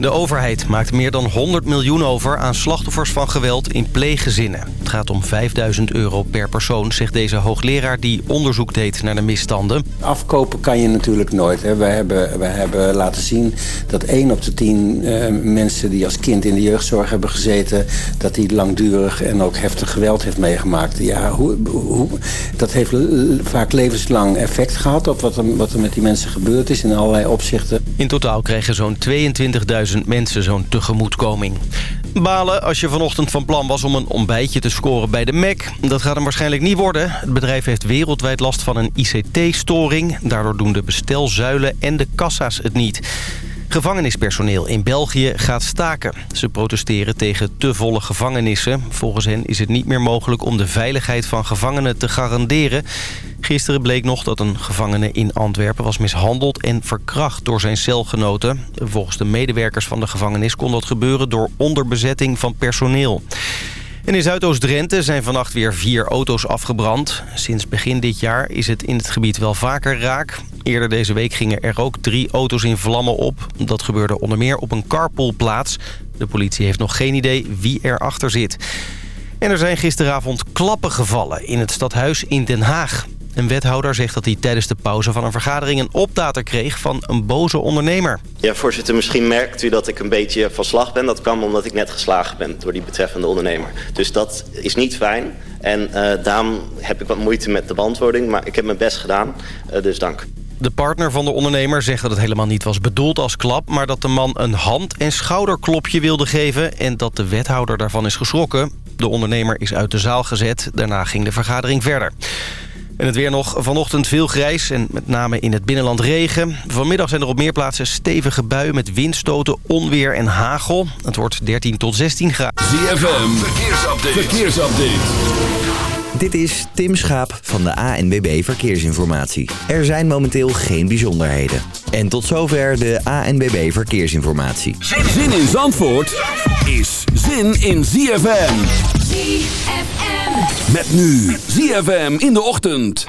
De overheid maakt meer dan 100 miljoen over aan slachtoffers van geweld in pleeggezinnen. Het gaat om 5000 euro per persoon, zegt deze hoogleraar die onderzoek deed naar de misstanden. Afkopen kan je natuurlijk nooit. Hè. Wij, hebben, wij hebben laten zien dat 1 op de 10 eh, mensen die als kind in de jeugdzorg hebben gezeten... dat die langdurig en ook heftig geweld heeft meegemaakt. Ja, hoe, hoe, dat heeft vaak levenslang effect gehad op wat er, wat er met die mensen gebeurd is in allerlei opzichten. In totaal kregen zo'n 22.000 mensen zo'n tegemoetkoming. Balen als je vanochtend van plan was om een ontbijtje te scoren bij de Mac. Dat gaat hem waarschijnlijk niet worden. Het bedrijf heeft wereldwijd last van een ICT-storing. Daardoor doen de bestelzuilen en de kassa's het niet. Gevangenispersoneel in België gaat staken. Ze protesteren tegen te volle gevangenissen. Volgens hen is het niet meer mogelijk om de veiligheid van gevangenen te garanderen. Gisteren bleek nog dat een gevangene in Antwerpen was mishandeld en verkracht door zijn celgenoten. Volgens de medewerkers van de gevangenis kon dat gebeuren door onderbezetting van personeel. En in Zuidoost-Drenthe zijn vannacht weer vier auto's afgebrand. Sinds begin dit jaar is het in het gebied wel vaker raak. Eerder deze week gingen er ook drie auto's in vlammen op. Dat gebeurde onder meer op een carpoolplaats. De politie heeft nog geen idee wie erachter zit. En er zijn gisteravond klappen gevallen in het stadhuis in Den Haag. Een wethouder zegt dat hij tijdens de pauze van een vergadering... een opdater kreeg van een boze ondernemer. Ja, voorzitter, misschien merkt u dat ik een beetje van slag ben. Dat kwam omdat ik net geslagen ben door die betreffende ondernemer. Dus dat is niet fijn. En uh, daarom heb ik wat moeite met de beantwoording. Maar ik heb mijn best gedaan, uh, dus dank. De partner van de ondernemer zegt dat het helemaal niet was bedoeld als klap... maar dat de man een hand- en schouderklopje wilde geven... en dat de wethouder daarvan is geschrokken. De ondernemer is uit de zaal gezet. Daarna ging de vergadering verder. En het weer nog vanochtend veel grijs en met name in het binnenland regen. Vanmiddag zijn er op meer plaatsen stevige buien met windstoten, onweer en hagel. Het wordt 13 tot 16 graden. ZFM, verkeersupdate. verkeersupdate. Dit is Tim Schaap van de ANWB Verkeersinformatie. Er zijn momenteel geen bijzonderheden. En tot zover de ANWB Verkeersinformatie. Zin in Zandvoort is zin in ZFM. ZFM. Met nu ZFM in de ochtend.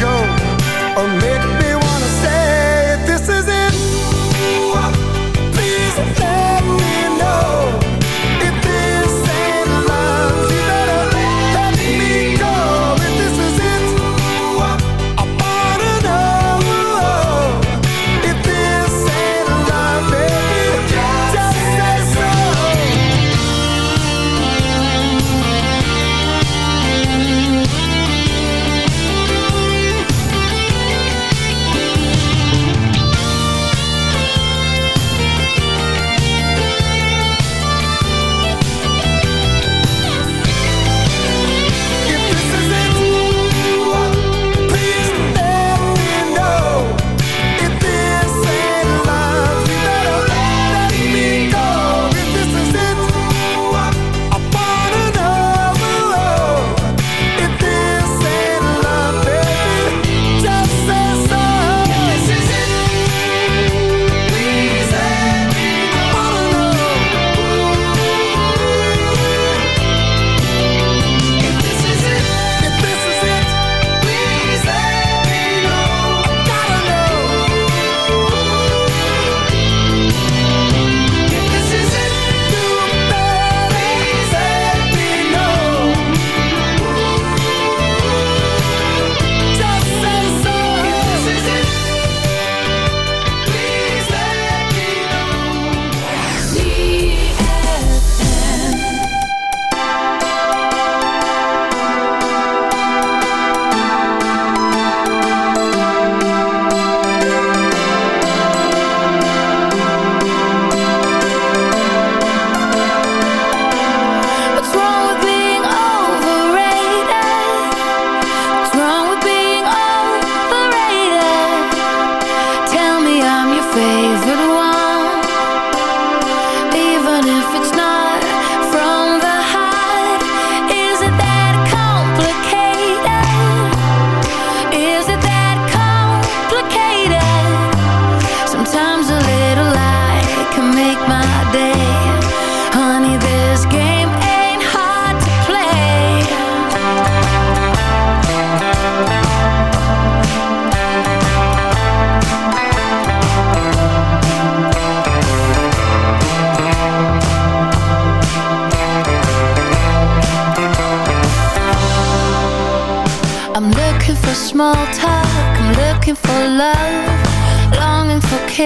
Go, or make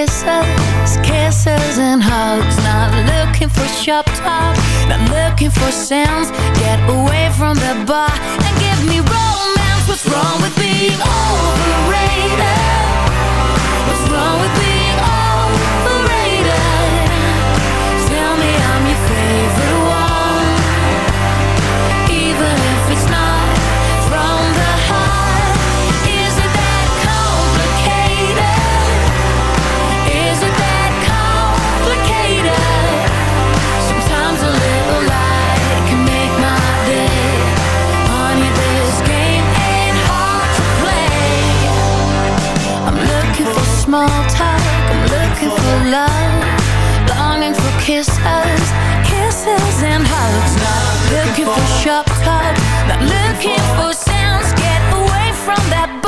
kisses, kisses and hugs. Not looking for shop talk, not looking for sounds. Get away from the bar and give me romance. What's wrong with being overrated? What's wrong with being overrated? Tell me I'm your favorite looking for sharp top, not looking for sounds. Get away from that.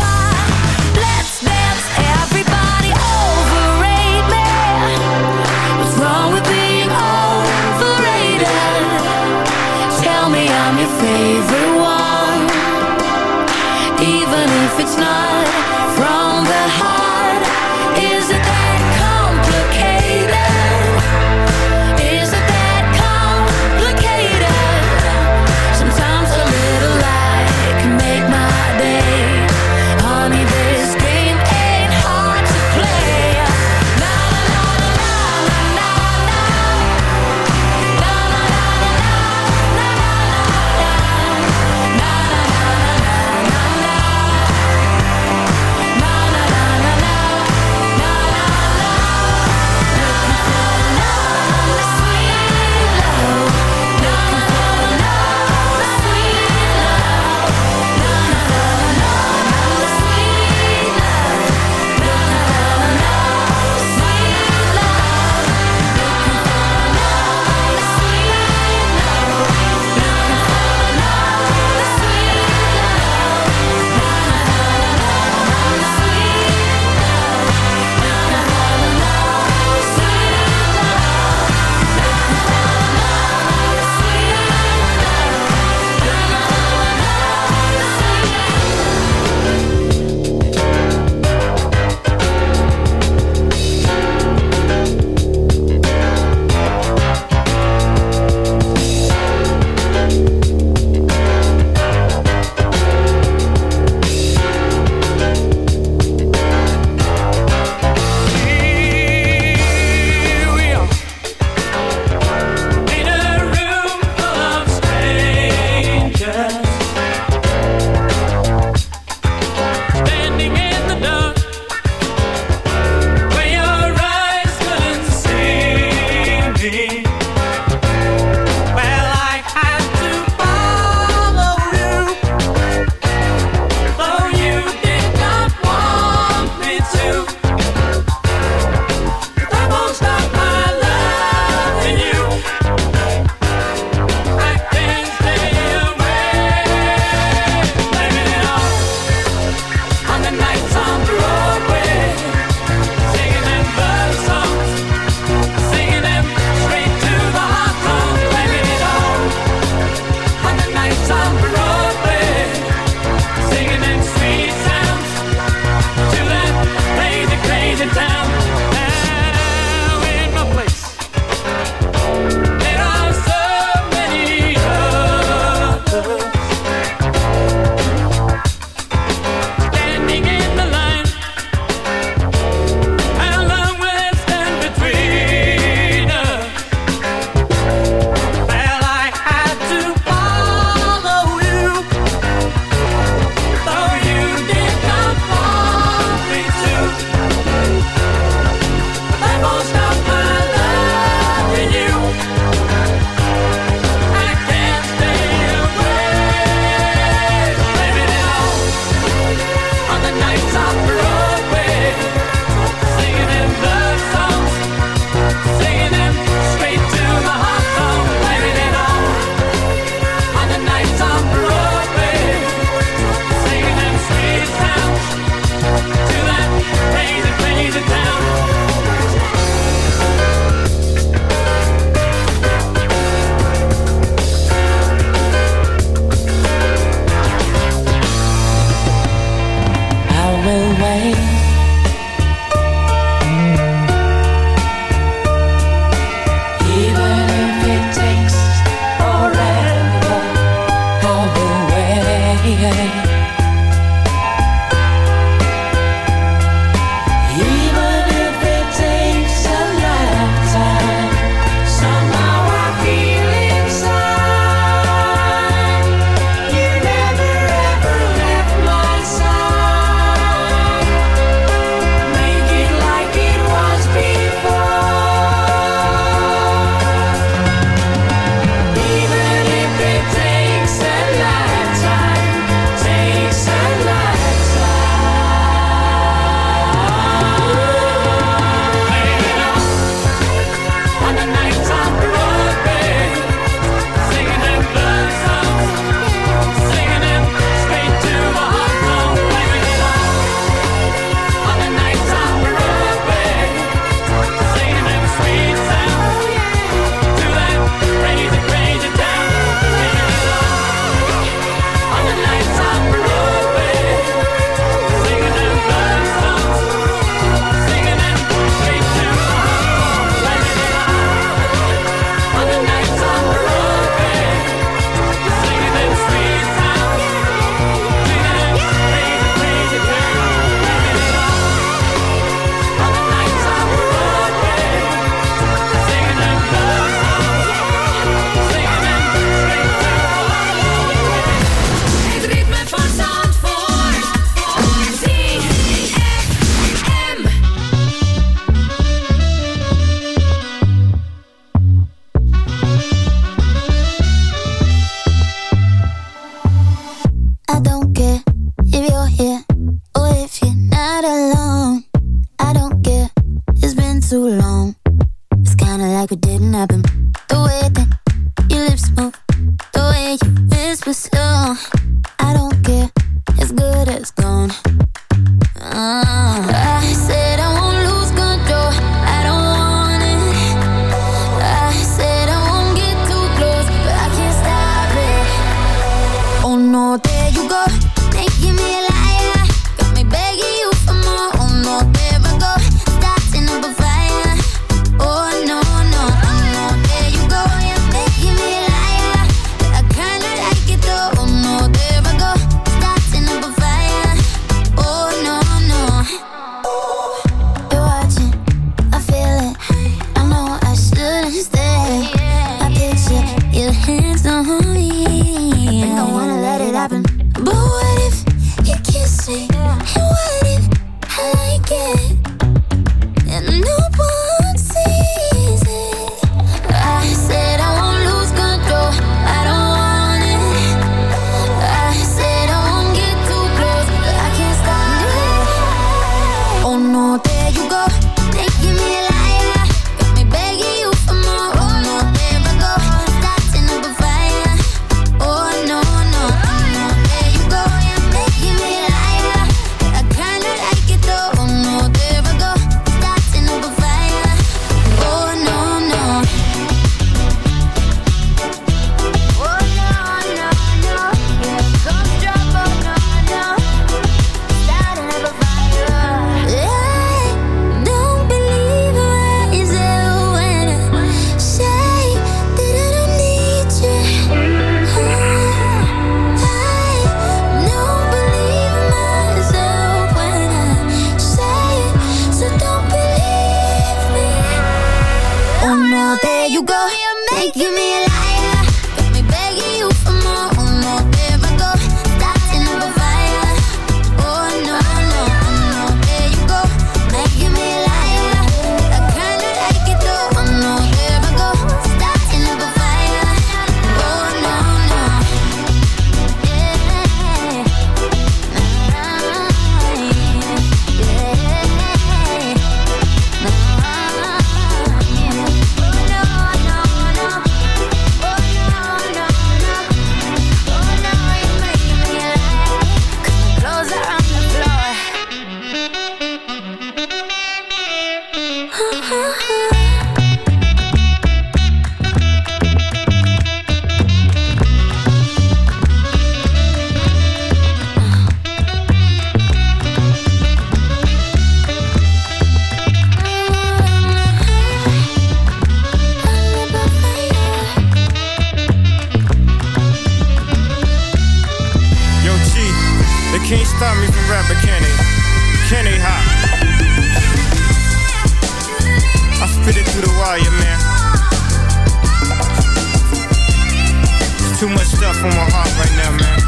Too much stuff on my heart right now, man.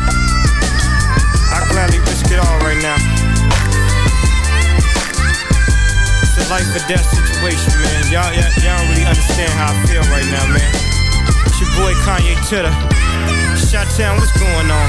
I gladly risk it all right now. It's a life or death situation, man. Y'all, y'all, y'all don't really understand how I feel right now, man. It's your boy Kanye Titter. Chi-Town, what's going on?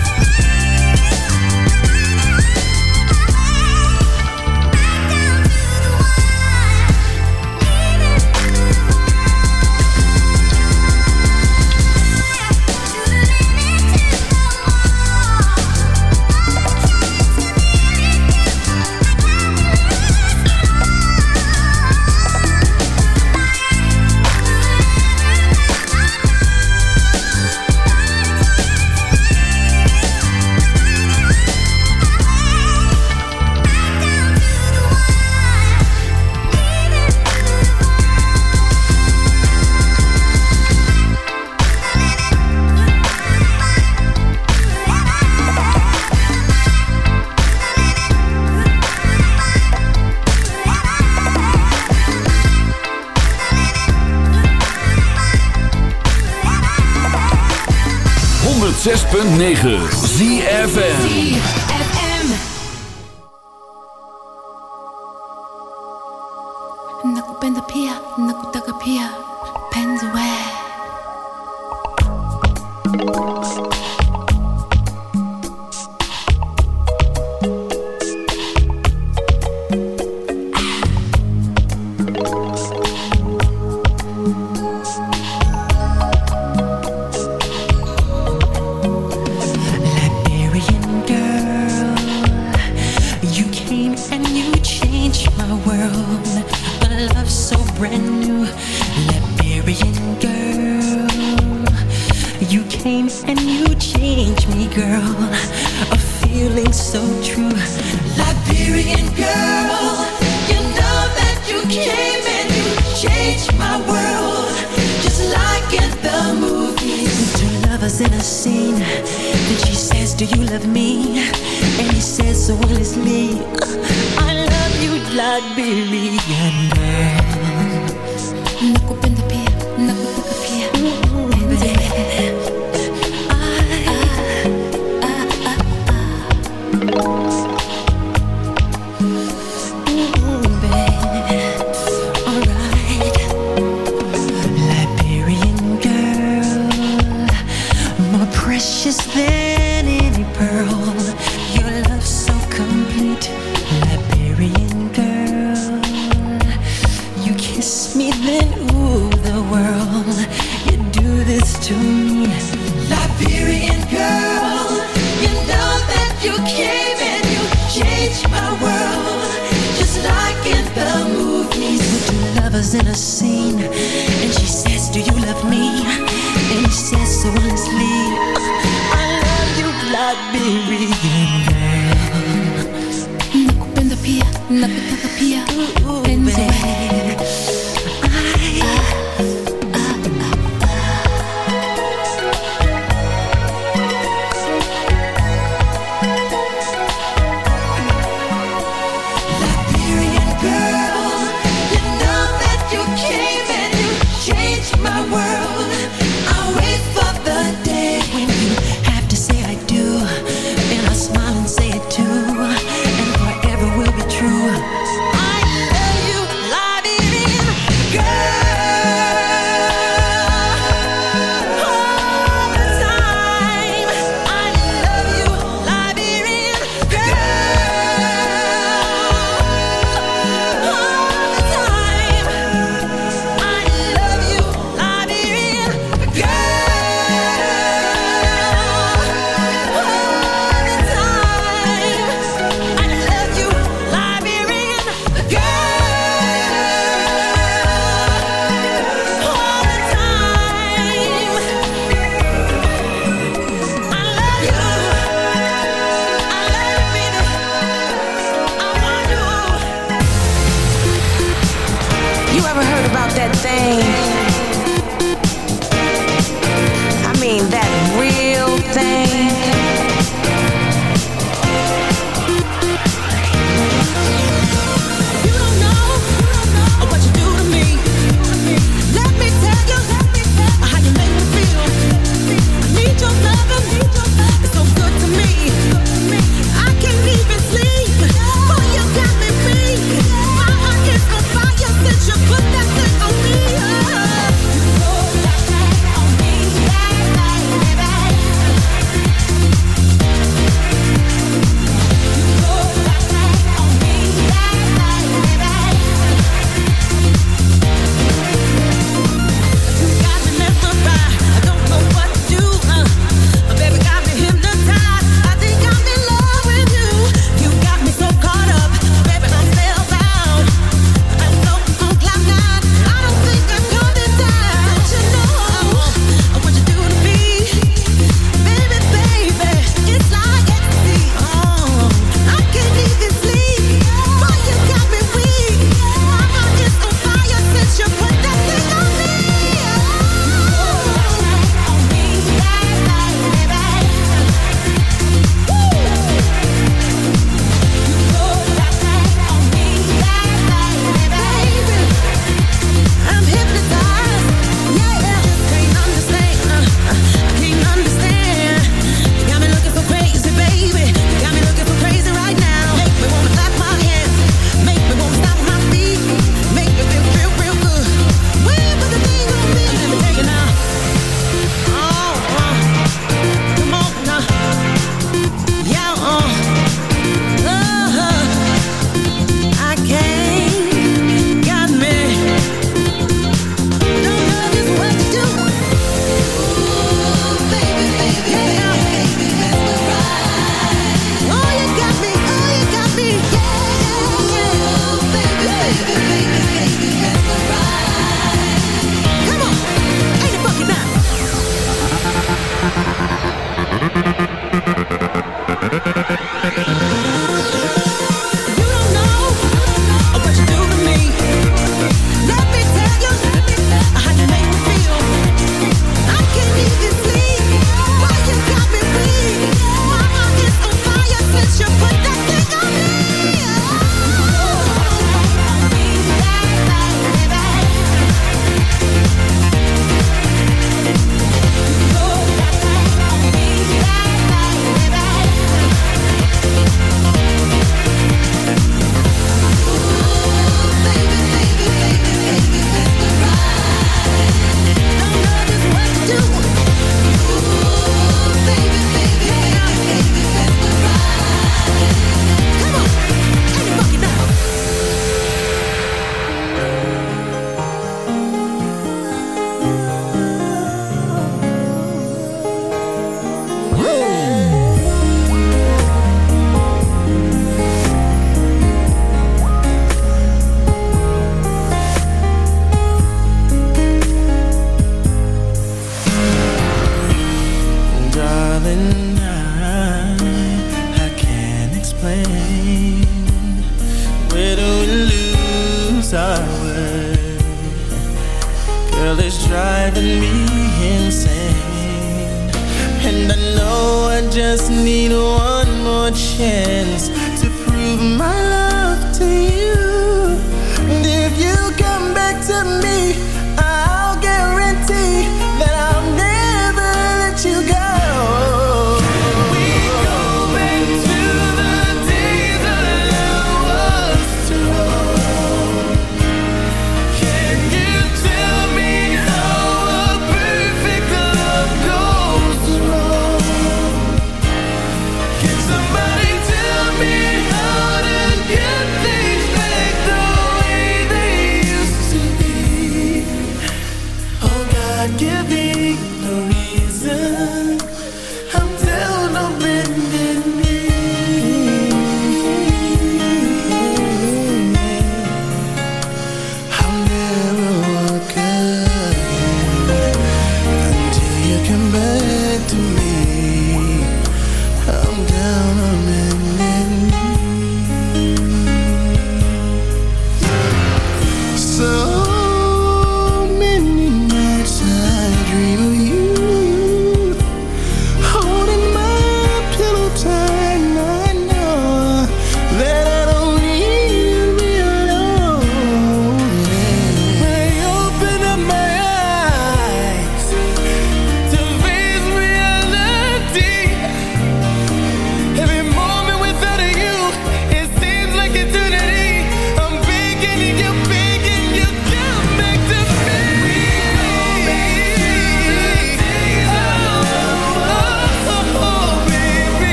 106.9 ZFN complete, driving me insane. And I know I just need one more chance To prove my